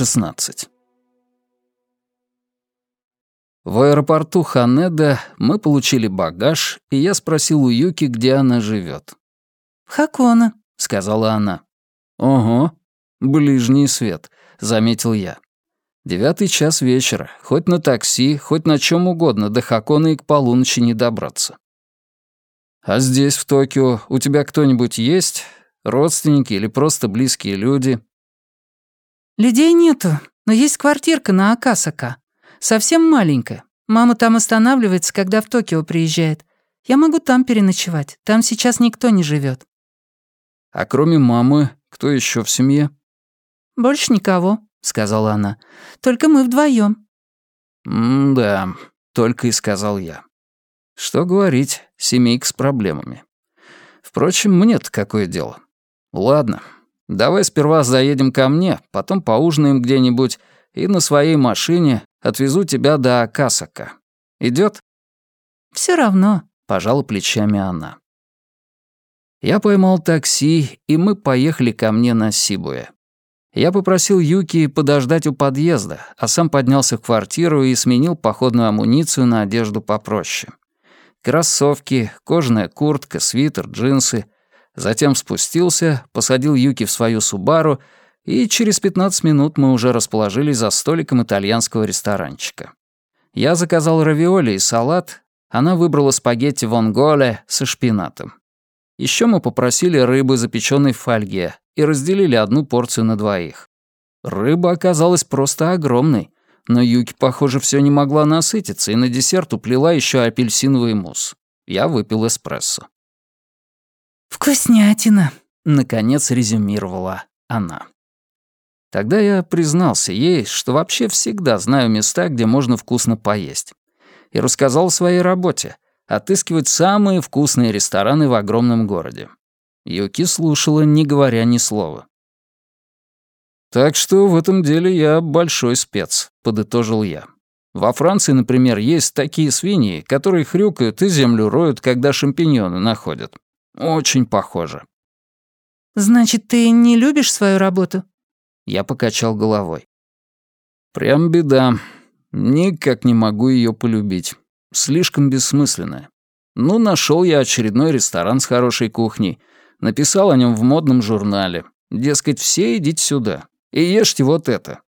16. В аэропорту Ханеда мы получили багаж, и я спросил у Юки, где она живет. «В Хакона», — сказала она. «Ого, ближний свет», — заметил я. Девятый час вечера. Хоть на такси, хоть на чем угодно, до Хакона и к полуночи не добраться. «А здесь, в Токио, у тебя кто-нибудь есть? Родственники или просто близкие люди?» «Людей нету, но есть квартирка на Акасака. Совсем маленькая. Мама там останавливается, когда в Токио приезжает. Я могу там переночевать. Там сейчас никто не живет. «А кроме мамы, кто еще в семье?» «Больше никого», — сказала она. «Только мы вдвоем. «М-да», — только и сказал я. Что говорить, семейка с проблемами. Впрочем, мне-то какое дело. Ладно, давай сперва заедем ко мне, потом поужинаем где-нибудь и на своей машине отвезу тебя до Акасака. Идет? Все равно», — пожала плечами она. Я поймал такси, и мы поехали ко мне на Сибуэ. Я попросил Юки подождать у подъезда, а сам поднялся в квартиру и сменил походную амуницию на одежду попроще. Кроссовки, кожаная куртка, свитер, джинсы. Затем спустился, посадил Юки в свою Субару, и через 15 минут мы уже расположились за столиком итальянского ресторанчика. Я заказал равиоли и салат, она выбрала спагетти вонголе со шпинатом. Еще мы попросили рыбы, запеченной в фольге, и разделили одну порцию на двоих. Рыба оказалась просто огромной, но Юки, похоже, все не могла насытиться и на десерт уплела еще апельсиновый мусс. Я выпил эспрессо. «Вкуснятина», — наконец резюмировала она. Тогда я признался ей, что вообще всегда знаю места, где можно вкусно поесть. И рассказал о своей работе — отыскивать самые вкусные рестораны в огромном городе. Юки слушала, не говоря ни слова. «Так что в этом деле я большой спец», — подытожил я. «Во Франции, например, есть такие свиньи, которые хрюкают и землю роют, когда шампиньоны находят. Очень похоже». «Значит, ты не любишь свою работу?» Я покачал головой. «Прям беда. Никак не могу ее полюбить. Слишком бессмысленная. Ну, нашел я очередной ресторан с хорошей кухней, написал о нем в модном журнале. Дескать, все идите сюда и ешьте вот это.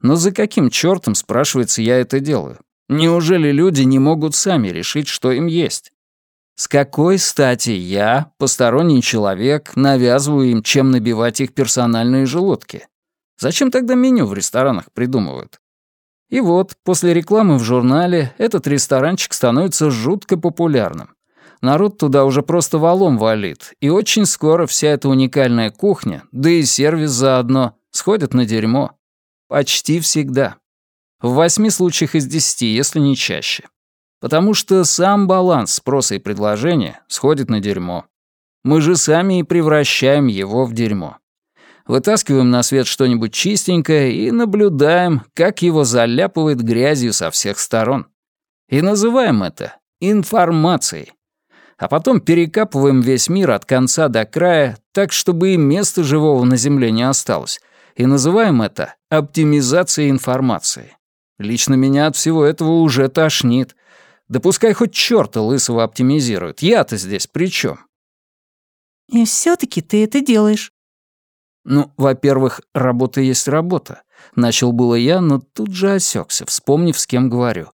Но за каким чертом, спрашивается, я это делаю? Неужели люди не могут сами решить, что им есть? С какой стати я, посторонний человек, навязываю им, чем набивать их персональные желудки? Зачем тогда меню в ресторанах придумывают? И вот, после рекламы в журнале, этот ресторанчик становится жутко популярным. Народ туда уже просто валом валит, и очень скоро вся эта уникальная кухня, да и сервис заодно, сходят на дерьмо. Почти всегда. В восьми случаях из десяти, если не чаще. Потому что сам баланс спроса и предложения сходит на дерьмо. Мы же сами и превращаем его в дерьмо. Вытаскиваем на свет что-нибудь чистенькое и наблюдаем, как его заляпывает грязью со всех сторон. И называем это информацией. А потом перекапываем весь мир от конца до края, так, чтобы и места живого на Земле не осталось, и называем это оптимизацией информации. Лично меня от всего этого уже тошнит. Да пускай хоть чёрта лысого оптимизирует. Я-то здесь при чем? И все таки ты это делаешь. Ну, во-первых, работа есть работа. Начал было я, но тут же осекся, вспомнив, с кем говорю.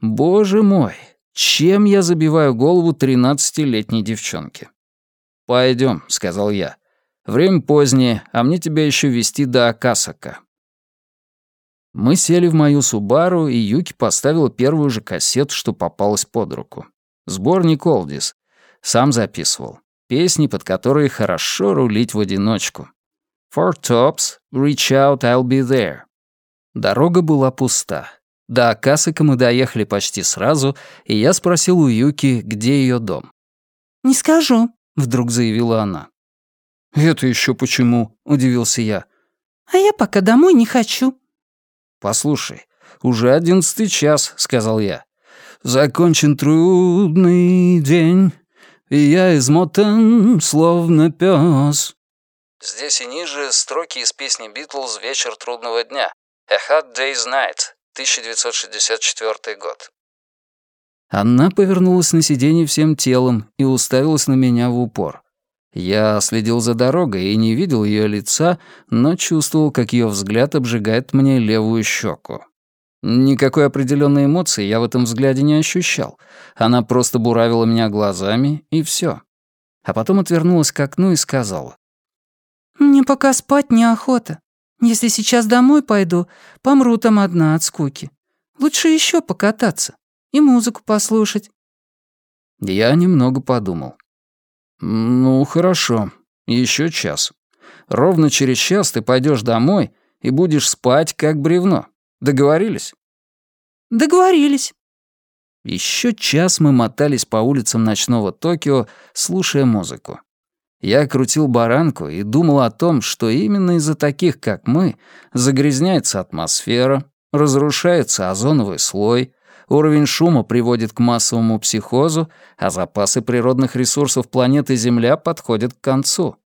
Боже мой, чем я забиваю голову тринадцатилетней девчонке? Пойдем, сказал я. Время позднее, а мне тебя еще вести до Акасака». Мы сели в мою Субару, и Юки поставила первую же кассету, что попалась под руку. Сборник Олдис. Сам записывал. Песни, под которые хорошо рулить в одиночку. Four tops, reach out, I'll be there. Дорога была пуста. До Акасака мы доехали почти сразу, и я спросил у Юки, где ее дом. «Не скажу», — вдруг заявила она. «Это еще почему?» — удивился я. «А я пока домой не хочу». «Послушай, уже одиннадцатый час», — сказал я. «Закончен трудный день, и я измотан, словно пес. Здесь и ниже строки из песни Битлз «Вечер трудного дня» «A Hot Day's Night», 1964 год. Она повернулась на сиденье всем телом и уставилась на меня в упор. Я следил за дорогой и не видел ее лица, но чувствовал, как ее взгляд обжигает мне левую щеку. Никакой определенной эмоции я в этом взгляде не ощущал. Она просто буравила меня глазами, и все. А потом отвернулась к окну и сказала. «Мне пока спать неохота. Если сейчас домой пойду, помру там одна от скуки. Лучше еще покататься и музыку послушать». Я немного подумал. «Ну, хорошо. Еще час. Ровно через час ты пойдешь домой и будешь спать, как бревно. Договорились?» «Договорились». Еще час мы мотались по улицам ночного Токио, слушая музыку. Я крутил баранку и думал о том, что именно из-за таких, как мы, загрязняется атмосфера, разрушается озоновый слой, уровень шума приводит к массовому психозу, а запасы природных ресурсов планеты Земля подходят к концу.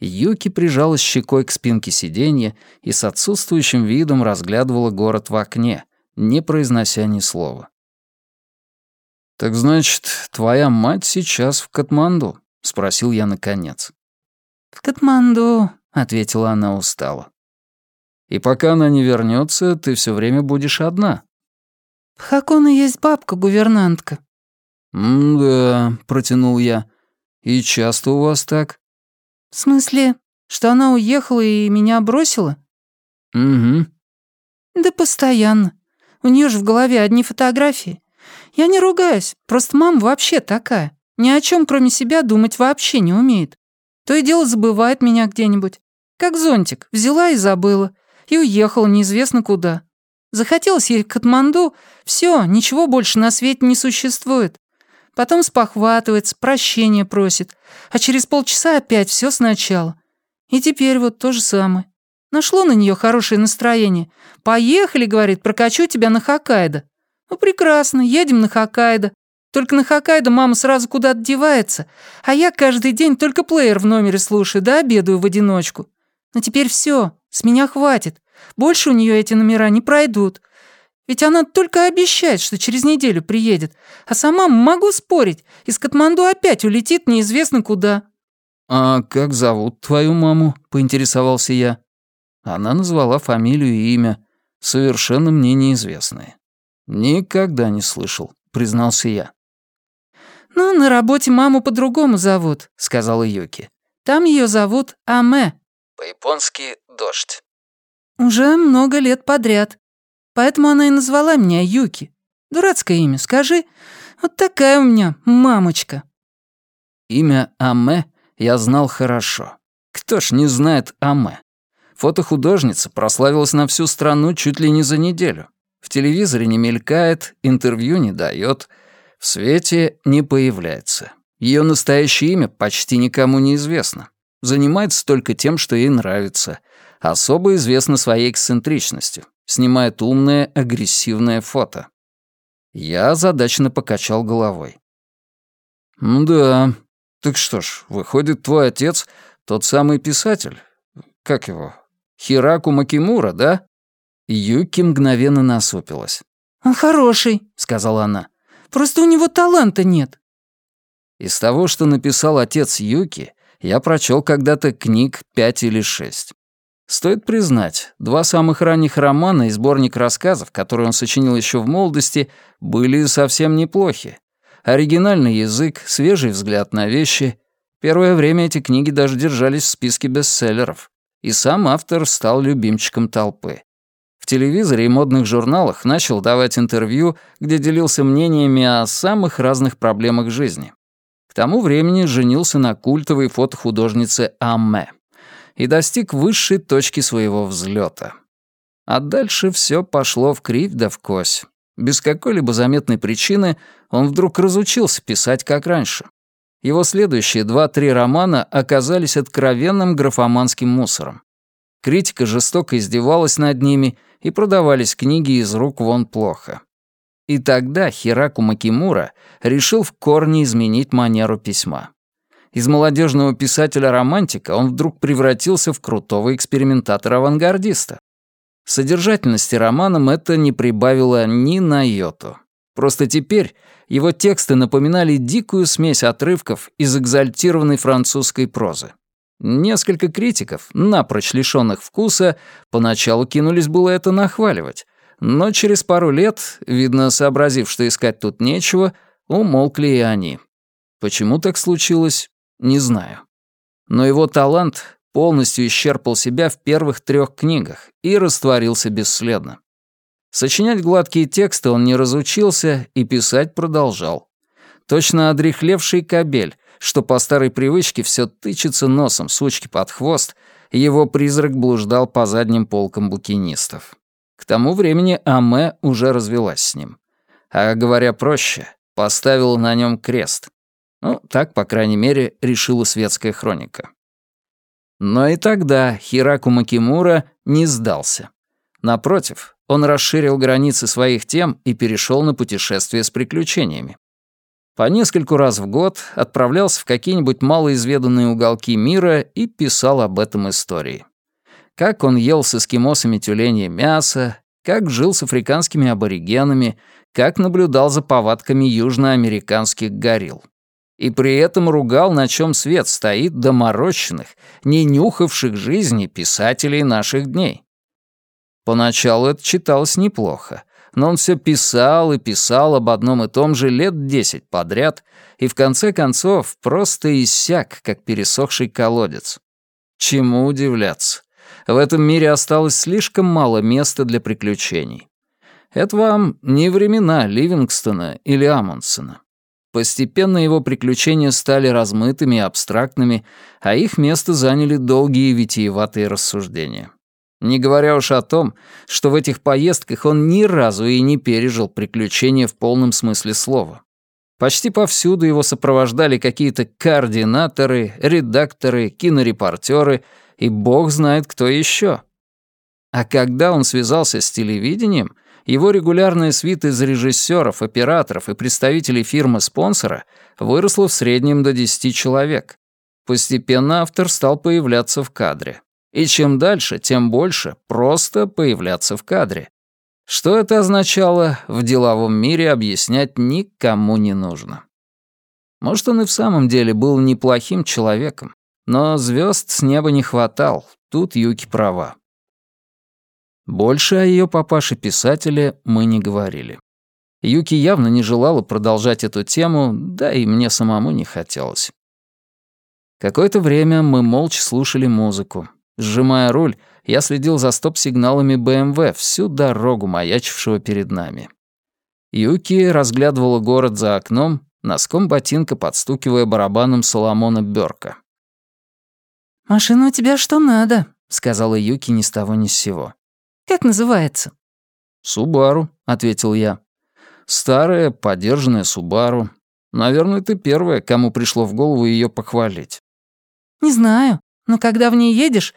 Юки прижалась щекой к спинке сиденья и с отсутствующим видом разглядывала город в окне, не произнося ни слова. «Так значит, твоя мать сейчас в Катманду?» — спросил я наконец. «В Катманду», — ответила она устало. «И пока она не вернется, ты все время будешь одна». «В Хаконе есть бабка-гувернантка». «М-да», — протянул я. «И часто у вас так?» «В смысле, что она уехала и меня бросила?» «Угу». «Да постоянно. У нее же в голове одни фотографии. Я не ругаюсь, просто мама вообще такая. Ни о чем, кроме себя, думать вообще не умеет. То и дело забывает меня где-нибудь. Как зонтик, взяла и забыла. И уехала неизвестно куда. Захотелось ей к Катманду, все, ничего больше на свете не существует. Потом спохватывается, прощения просит, а через полчаса опять все сначала. И теперь вот то же самое. Нашло на нее хорошее настроение. «Поехали», — говорит, — «прокачу тебя на Хоккайдо». «Ну, прекрасно, едем на Хоккайдо. Только на Хоккайдо мама сразу куда-то девается, а я каждый день только плеер в номере слушаю, да обедаю в одиночку. Но теперь все, с меня хватит. Больше у нее эти номера не пройдут. Ведь она только обещает, что через неделю приедет, а сама, могу спорить, из Катманду опять улетит неизвестно куда». «А как зовут твою маму?» — поинтересовался я. Она назвала фамилию и имя, совершенно мне неизвестные. «Никогда не слышал», — признался я. «Ну, на работе маму по-другому зовут», — сказала Юки. «Там ее зовут Аме». По-японски «дождь». «Уже много лет подряд. Поэтому она и назвала меня Юки. Дурацкое имя, скажи. Вот такая у меня мамочка». Имя Аме я знал хорошо. Кто ж не знает Аме? Фотохудожница прославилась на всю страну чуть ли не за неделю. В телевизоре не мелькает, интервью не дает, в свете не появляется. Ее настоящее имя почти никому не известно. Занимается только тем, что ей нравится. Особо известна своей эксцентричностью снимает умное, агрессивное фото. Я задачно покачал головой. «Да, так что ж, выходит, твой отец тот самый писатель. Как его? Хираку Макимура, да?» Юки мгновенно насупилась. «Он хороший», — сказала она. «Просто у него таланта нет». Из того, что написал отец Юки, я прочел когда-то книг пять или шесть. Стоит признать, два самых ранних романа и сборник рассказов, которые он сочинил еще в молодости, были совсем неплохи. Оригинальный язык, свежий взгляд на вещи. Первое время эти книги даже держались в списке бестселлеров. И сам автор стал любимчиком толпы. В телевизоре и модных журналах начал давать интервью, где делился мнениями о самых разных проблемах жизни. К тому времени женился на культовой фотохудожнице Амме и достиг высшей точки своего взлета. А дальше все пошло в кривь да в кось. Без какой-либо заметной причины он вдруг разучился писать как раньше. Его следующие два-три романа оказались откровенным графоманским мусором. Критика жестоко издевалась над ними, и продавались книги из рук вон плохо. И тогда Хираку Макимура решил в корне изменить манеру письма. Из молодежного писателя-романтика он вдруг превратился в крутого экспериментатора-авангардиста. Содержательности романам это не прибавило ни на йоту. Просто теперь его тексты напоминали дикую смесь отрывков из экзальтированной французской прозы. Несколько критиков, напрочь лишённых вкуса, поначалу кинулись было это нахваливать, но через пару лет, видно, сообразив, что искать тут нечего, умолкли и они. Почему так случилось, не знаю. Но его талант полностью исчерпал себя в первых трех книгах и растворился бесследно. Сочинять гладкие тексты он не разучился и писать продолжал. Точно одрехлевший кобель, что по старой привычке все тычется носом сучки под хвост, его призрак блуждал по задним полкам букинистов. К тому времени Аме уже развелась с ним. А говоря проще, поставила на нем крест. Ну, так, по крайней мере, решила светская хроника. Но и тогда Хираку Макимура не сдался. Напротив, он расширил границы своих тем и перешел на путешествия с приключениями. По нескольку раз в год отправлялся в какие-нибудь малоизведанные уголки мира и писал об этом истории. Как он ел с эскимосами тюленье мясо, как жил с африканскими аборигенами, как наблюдал за повадками южноамериканских горилл и при этом ругал, на чем свет стоит доморощенных, не нюхавших жизни писателей наших дней. Поначалу это читалось неплохо, но он все писал и писал об одном и том же лет десять подряд, и в конце концов просто иссяк, как пересохший колодец. Чему удивляться? В этом мире осталось слишком мало места для приключений. Это вам не времена Ливингстона или Амундсена. Постепенно его приключения стали размытыми и абстрактными, а их место заняли долгие витиеватые рассуждения. Не говоря уж о том, что в этих поездках он ни разу и не пережил приключения в полном смысле слова. Почти повсюду его сопровождали какие-то координаторы, редакторы, кинорепортеры и бог знает кто еще. А когда он связался с телевидением — его регулярная свита из режиссеров, операторов и представителей фирмы-спонсора выросла в среднем до 10 человек. Постепенно автор стал появляться в кадре. И чем дальше, тем больше просто появляться в кадре. Что это означало, в деловом мире объяснять никому не нужно. Может, он и в самом деле был неплохим человеком, но звезд с неба не хватал, тут Юки права. Больше о ее папаше-писателе мы не говорили. Юки явно не желала продолжать эту тему, да и мне самому не хотелось. Какое-то время мы молча слушали музыку. Сжимая руль, я следил за стоп-сигналами БМВ всю дорогу, маячившего перед нами. Юки разглядывала город за окном, носком ботинка подстукивая барабаном Соломона Бёрка. «Машина у тебя что надо», — сказала Юки ни с того ни с сего. Как называется?» «Субару», — ответил я. «Старая, подержанная Субару. Наверное, ты первая, кому пришло в голову ее похвалить». «Не знаю, но когда в ней едешь,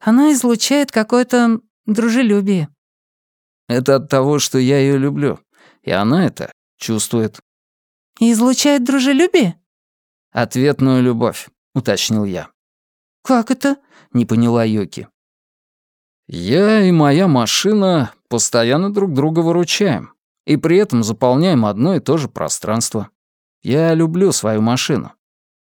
она излучает какое-то дружелюбие». «Это от того, что я ее люблю, и она это чувствует». «И излучает дружелюбие?» «Ответную любовь», — уточнил я. «Как это?» — не поняла Йоки. Я и моя машина постоянно друг друга выручаем, и при этом заполняем одно и то же пространство. Я люблю свою машину.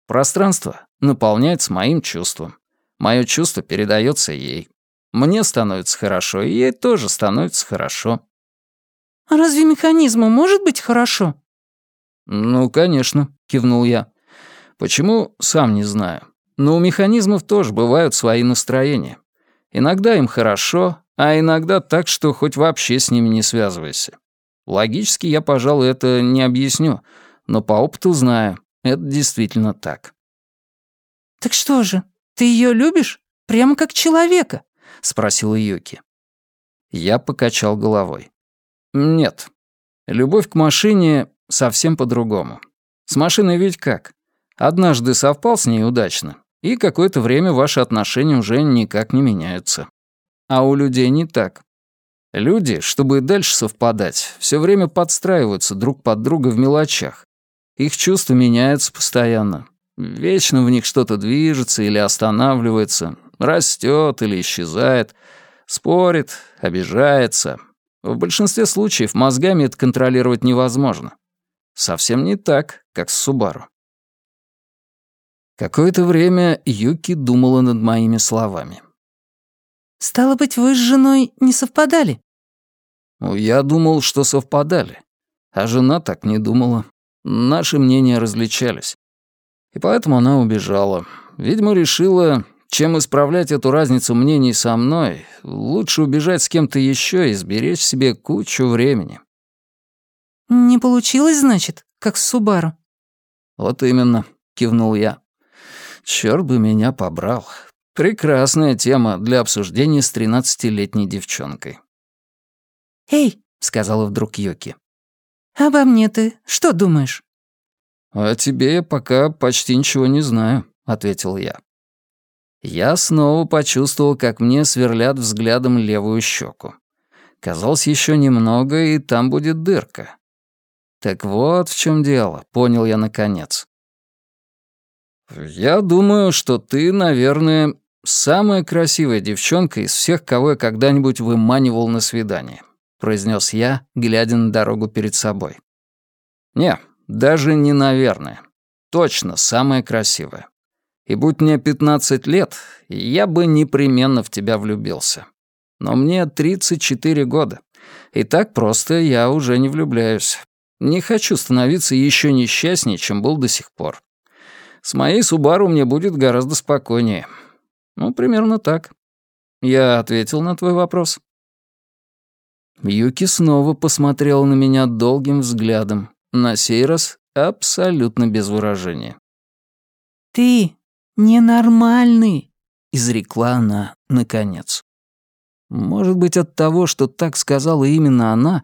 Пространство наполняется моим чувством. Мое чувство передается ей. Мне становится хорошо, и ей тоже становится хорошо. «А разве механизму может быть хорошо?» «Ну, конечно», — кивнул я. «Почему, сам не знаю. Но у механизмов тоже бывают свои настроения. Иногда им хорошо, а иногда так, что хоть вообще с ними не связывайся. Логически я, пожалуй, это не объясню, но по опыту знаю, это действительно так. «Так что же, ты ее любишь? Прямо как человека?» — спросила Юки. Я покачал головой. «Нет. Любовь к машине совсем по-другому. С машиной ведь как? Однажды совпал с ней удачно, и какое-то время ваши отношения уже никак не меняются. А у людей не так. Люди, чтобы дальше совпадать, все время подстраиваются друг под друга в мелочах. Их чувства меняются постоянно. Вечно в них что-то движется или останавливается, растет или исчезает, спорит, обижается. В большинстве случаев мозгами это контролировать невозможно. Совсем не так, как с Субару. Какое-то время Юки думала над моими словами. «Стало быть, вы с женой не совпадали?» Ну, я думал, что совпадали. А жена так не думала. Наши мнения различались. И поэтому она убежала. Видимо, решила, чем исправлять эту разницу мнений со мной, лучше убежать с кем-то еще и сберечь себе кучу времени. «Не получилось, значит, как с Субару?» «Вот именно», — кивнул я. «Чёрт бы меня побрал. Прекрасная тема для обсуждения с тринадцатилетней девчонкой». «Эй», — сказала вдруг Йоки, — «обо мне ты что думаешь?» «О тебе я пока почти ничего не знаю», — ответил я. Я снова почувствовал, как мне сверлят взглядом левую щеку. Казалось, еще немного, и там будет дырка. Так вот в чем дело, понял я наконец. Я думаю, что ты, наверное, самая красивая девчонка из всех, кого я когда-нибудь выманивал на свидание, произнес я, глядя на дорогу перед собой. Не, даже не наверное. Точно самая красивая. И будь мне 15 лет, я бы непременно в тебя влюбился. Но мне 34 года. И так просто я уже не влюбляюсь. Не хочу становиться еще несчастнее, чем был до сих пор. С моей Субару мне будет гораздо спокойнее. Ну, примерно так. Я ответил на твой вопрос. Юки снова посмотрела на меня долгим взглядом, на сей раз абсолютно без выражения. «Ты ненормальный», — изрекла она наконец. Может быть, от того, что так сказала именно она,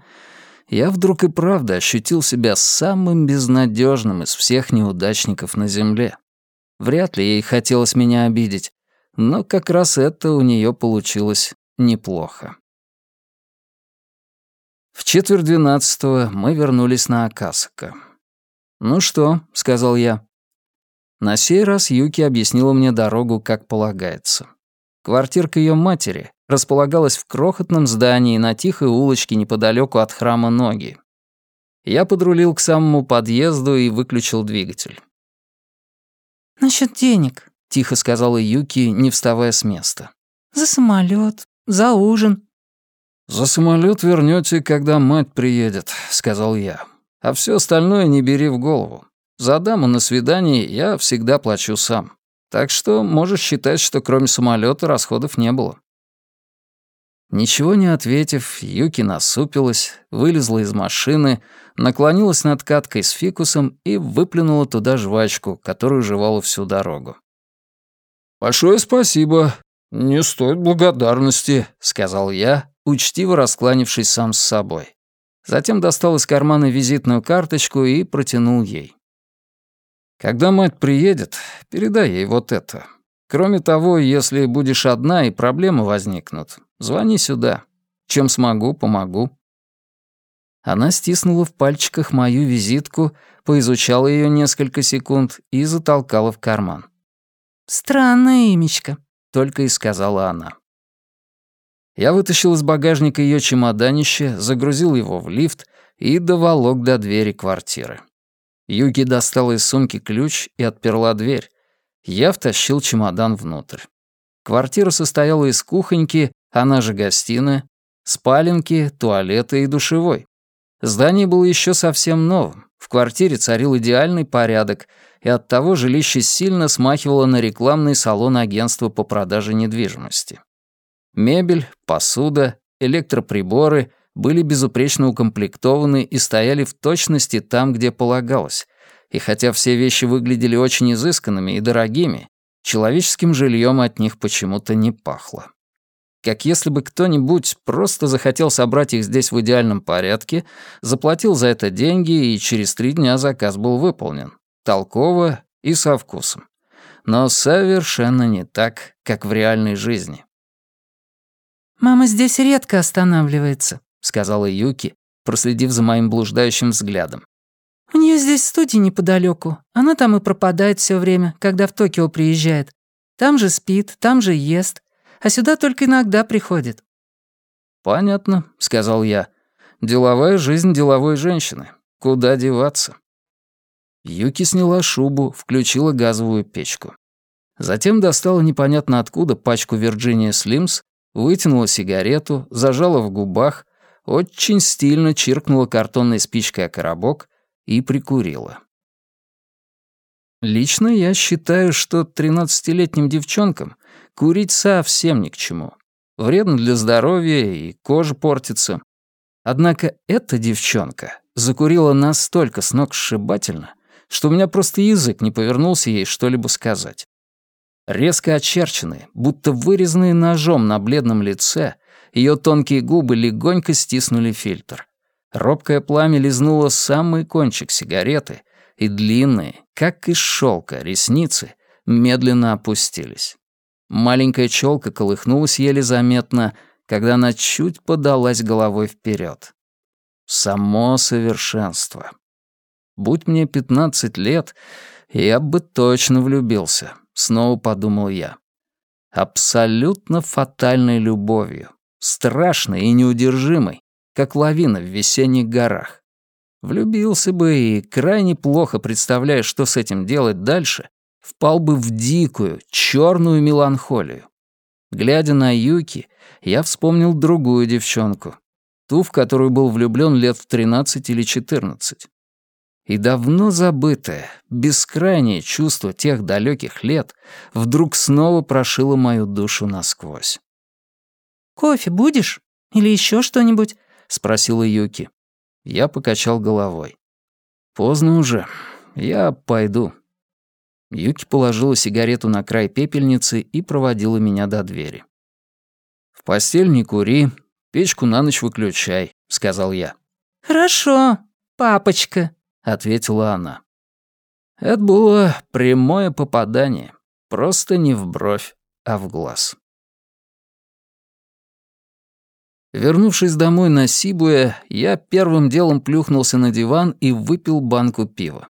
я вдруг и правда ощутил себя самым безнадежным из всех неудачников на Земле. Вряд ли ей хотелось меня обидеть, но как раз это у нее получилось неплохо. В четверть двенадцатого мы вернулись на Акасака. «Ну что?» — сказал я. На сей раз Юки объяснила мне дорогу, как полагается. Квартирка ее матери располагалась в крохотном здании на тихой улочке неподалеку от храма Ноги. Я подрулил к самому подъезду и выключил двигатель. «Насчет денег», — тихо сказала Юки, не вставая с места. «За самолет, за ужин». «За самолет вернете, когда мать приедет», — сказал я. «А все остальное не бери в голову. За даму на свидании я всегда плачу сам. Так что можешь считать, что кроме самолета расходов не было». Ничего не ответив, Юки насупилась, вылезла из машины, наклонилась над каткой с фикусом и выплюнула туда жвачку, которую жевала всю дорогу. «Большое спасибо. Не стоит благодарности», — сказал я, учтиво раскланившись сам с собой. Затем достал из кармана визитную карточку и протянул ей. «Когда мать приедет, передай ей вот это. Кроме того, если будешь одна и проблемы возникнут, звони сюда. Чем смогу, помогу». Она стиснула в пальчиках мою визитку, поизучала ее несколько секунд и затолкала в карман. «Странное имечко», — только и сказала она. Я вытащил из багажника ее чемоданище, загрузил его в лифт и доволок до двери квартиры. Юки достала из сумки ключ и отперла дверь, я втащил чемодан внутрь. Квартира состояла из кухоньки, она же гостиная, спаленки, туалета и душевой. Здание было еще совсем новым. В квартире царил идеальный порядок, и оттого жилище сильно смахивало на рекламный салон агентства по продаже недвижимости. Мебель, посуда, электроприборы были безупречно укомплектованы и стояли в точности там, где полагалось, и хотя все вещи выглядели очень изысканными и дорогими, человеческим жильем от них почему-то не пахло. Как если бы кто-нибудь просто захотел собрать их здесь в идеальном порядке, заплатил за это деньги, и через три дня заказ был выполнен. Толково и со вкусом. Но совершенно не так, как в реальной жизни. «Мама здесь редко останавливается», — сказала Юки, проследив за моим блуждающим взглядом. «У нее здесь студия неподалеку. Она там и пропадает все время, когда в Токио приезжает. Там же спит, там же ест. А сюда только иногда приходит». «Понятно», — сказал я. «Деловая жизнь деловой женщины. Куда деваться?» Юки сняла шубу, включила газовую печку. Затем достала непонятно откуда пачку Virginia Slims, вытянула сигарету, зажала в губах, очень стильно чиркнула картонной спичкой о коробок и прикурила. Лично я считаю, что 13-летним девчонкам курить совсем ни к чему. Вредно для здоровья и кожа портится. Однако эта девчонка закурила настолько сногсшибательно, что у меня просто язык не повернулся ей что-либо сказать. Резко очерченные, будто вырезанные ножом на бледном лице, ее тонкие губы легонько стиснули фильтр. Робкое пламя лизнуло самый кончик сигареты, и длинные, как из шелка, ресницы медленно опустились. Маленькая челка колыхнулась еле заметно, когда она чуть подалась головой вперед. Само совершенство. Будь мне пятнадцать лет, я бы точно влюбился, снова подумал я. Абсолютно фатальной любовью, страшной и неудержимой, как лавина в весенних горах. Влюбился бы и, крайне плохо представляя, что с этим делать дальше, впал бы в дикую, черную меланхолию. Глядя на Юки, я вспомнил другую девчонку, ту, в которую был влюблен лет в 13 или 14. И давно забытое, бескрайнее чувство тех далеких лет вдруг снова прошило мою душу насквозь. «Кофе будешь? Или еще что-нибудь?» — спросила Юки. Я покачал головой. «Поздно уже. Я пойду». Юки положила сигарету на край пепельницы и проводила меня до двери. «В постель не кури, печку на ночь выключай», — сказал я. «Хорошо, папочка», — ответила она. Это было прямое попадание, просто не в бровь, а в глаз. Вернувшись домой на Сибуэ, я первым делом плюхнулся на диван и выпил банку пива.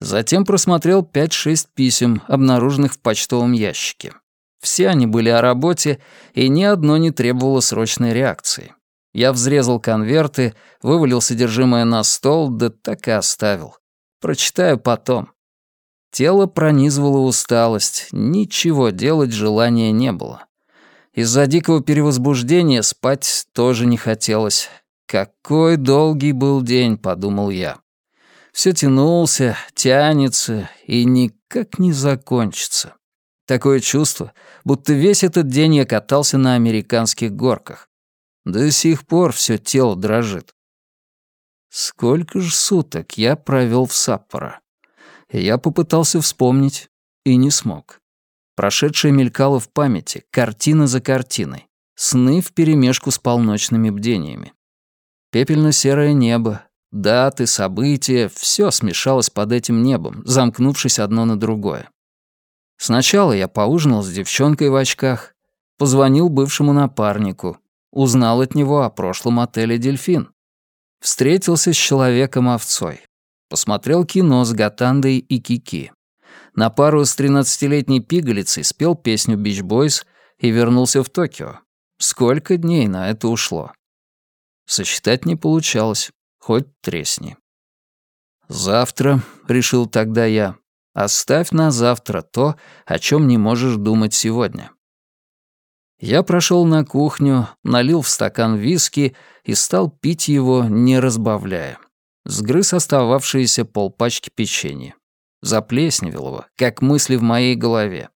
Затем просмотрел 5-6 писем, обнаруженных в почтовом ящике. Все они были о работе, и ни одно не требовало срочной реакции. Я взрезал конверты, вывалил содержимое на стол, да так и оставил. Прочитаю потом. Тело пронизывало усталость, ничего делать желания не было. Из-за дикого перевозбуждения спать тоже не хотелось. Какой долгий был день, подумал я. Все тянулся, тянется и никак не закончится. Такое чувство, будто весь этот день я катался на американских горках. До сих пор все тело дрожит. Сколько же суток я провел в Саппоро? Я попытался вспомнить и не смог. Прошедшее мелькало в памяти, картина за картиной. Сны вперемешку с полночными бдениями. Пепельно-серое небо, даты, события — все смешалось под этим небом, замкнувшись одно на другое. Сначала я поужинал с девчонкой в очках, позвонил бывшему напарнику, узнал от него о прошлом отеле «Дельфин». Встретился с человеком-овцой. Посмотрел кино с Гатандой и Кики на пару с тринадцатилетней пигалицей спел песню «Бич Бойс» и вернулся в Токио. Сколько дней на это ушло? Сосчитать не получалось, хоть тресни. «Завтра», — решил тогда я, — «оставь на завтра то, о чем не можешь думать сегодня». Я прошел на кухню, налил в стакан виски и стал пить его, не разбавляя. Сгрыз остававшиеся полпачки печенья заплесневелого, как мысли в моей голове.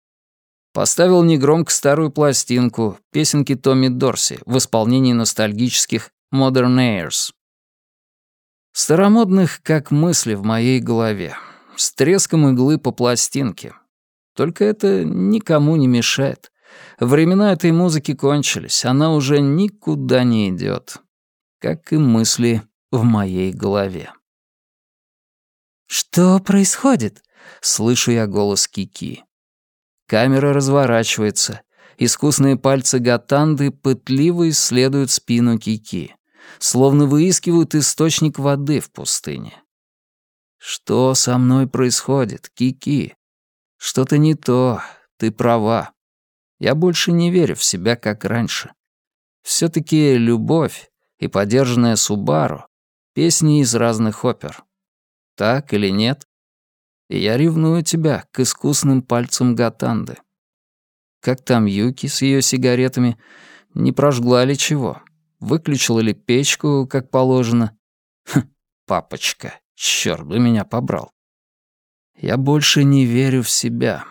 Поставил негромко старую пластинку, песенки Томми Дорси в исполнении ностальгических Modern Airs. Старомодных, как мысли в моей голове, с треском иглы по пластинке. Только это никому не мешает. Времена этой музыки кончились, она уже никуда не идет, как и мысли в моей голове. «Что происходит?» — слышу я голос Кики. Камера разворачивается. Искусные пальцы Гатанды пытливо исследуют спину Кики, словно выискивают источник воды в пустыне. Что со мной происходит, Кики? Что-то не то, ты права. Я больше не верю в себя, как раньше. все таки любовь и подержанная Субару — песни из разных опер. Так или нет? И я ревную тебя к искусным пальцам Гатанды. Как там Юки с ее сигаретами? Не прожгла ли чего? Выключила ли печку, как положено? Хм, папочка, черт бы меня побрал. Я больше не верю в себя.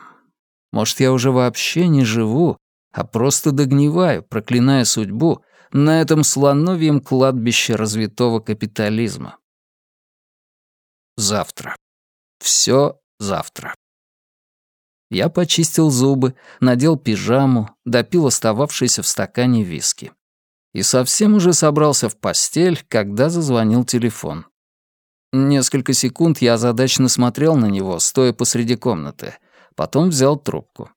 Может, я уже вообще не живу, а просто догниваю, проклиная судьбу на этом слоновьем кладбище развитого капитализма. Завтра. Все завтра. Я почистил зубы, надел пижаму, допил остававшийся в стакане виски. И совсем уже собрался в постель, когда зазвонил телефон. Несколько секунд я озадаченно смотрел на него, стоя посреди комнаты. Потом взял трубку.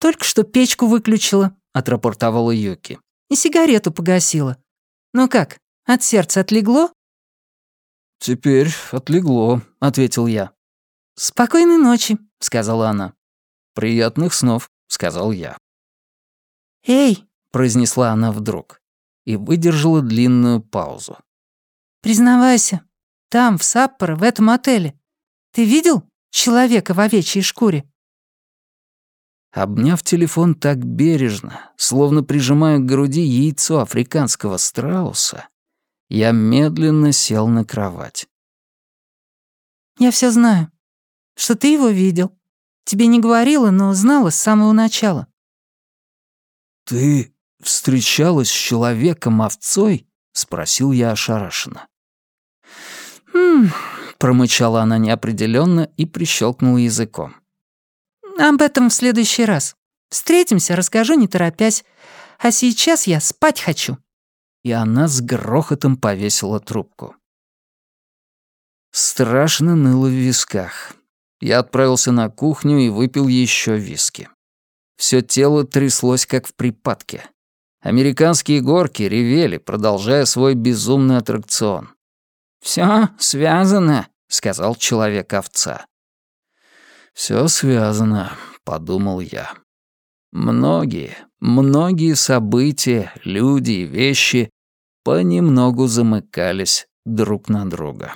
«Только что печку выключила», — отрапортовала Юки. «И сигарету погасила. Ну как, от сердца отлегло?» «Теперь отлегло», — ответил я. «Спокойной ночи», — сказала она. «Приятных снов», — сказал я. «Эй», — произнесла она вдруг и выдержала длинную паузу. «Признавайся, там, в Саппоро, в этом отеле, ты видел человека в овечьей шкуре?» Обняв телефон так бережно, словно прижимая к груди яйцо африканского страуса, я медленно сел на кровать. «Я все знаю что ты его видел. Тебе не говорила, но знала с самого начала». «Ты встречалась с человеком-овцой?» — спросил я ошарашенно. «Хм...» — промычала она неопределенно и прищелкнула языком. «Об этом в следующий раз. Встретимся, расскажу, не торопясь. А сейчас я спать хочу». И она с грохотом повесила трубку. Страшно ныло в висках. Я отправился на кухню и выпил еще виски. Все тело тряслось, как в припадке. Американские горки ревели, продолжая свой безумный аттракцион. «Все связано», — сказал человек-овца. «Все связано», — подумал я. Многие, многие события, люди и вещи понемногу замыкались друг на друга.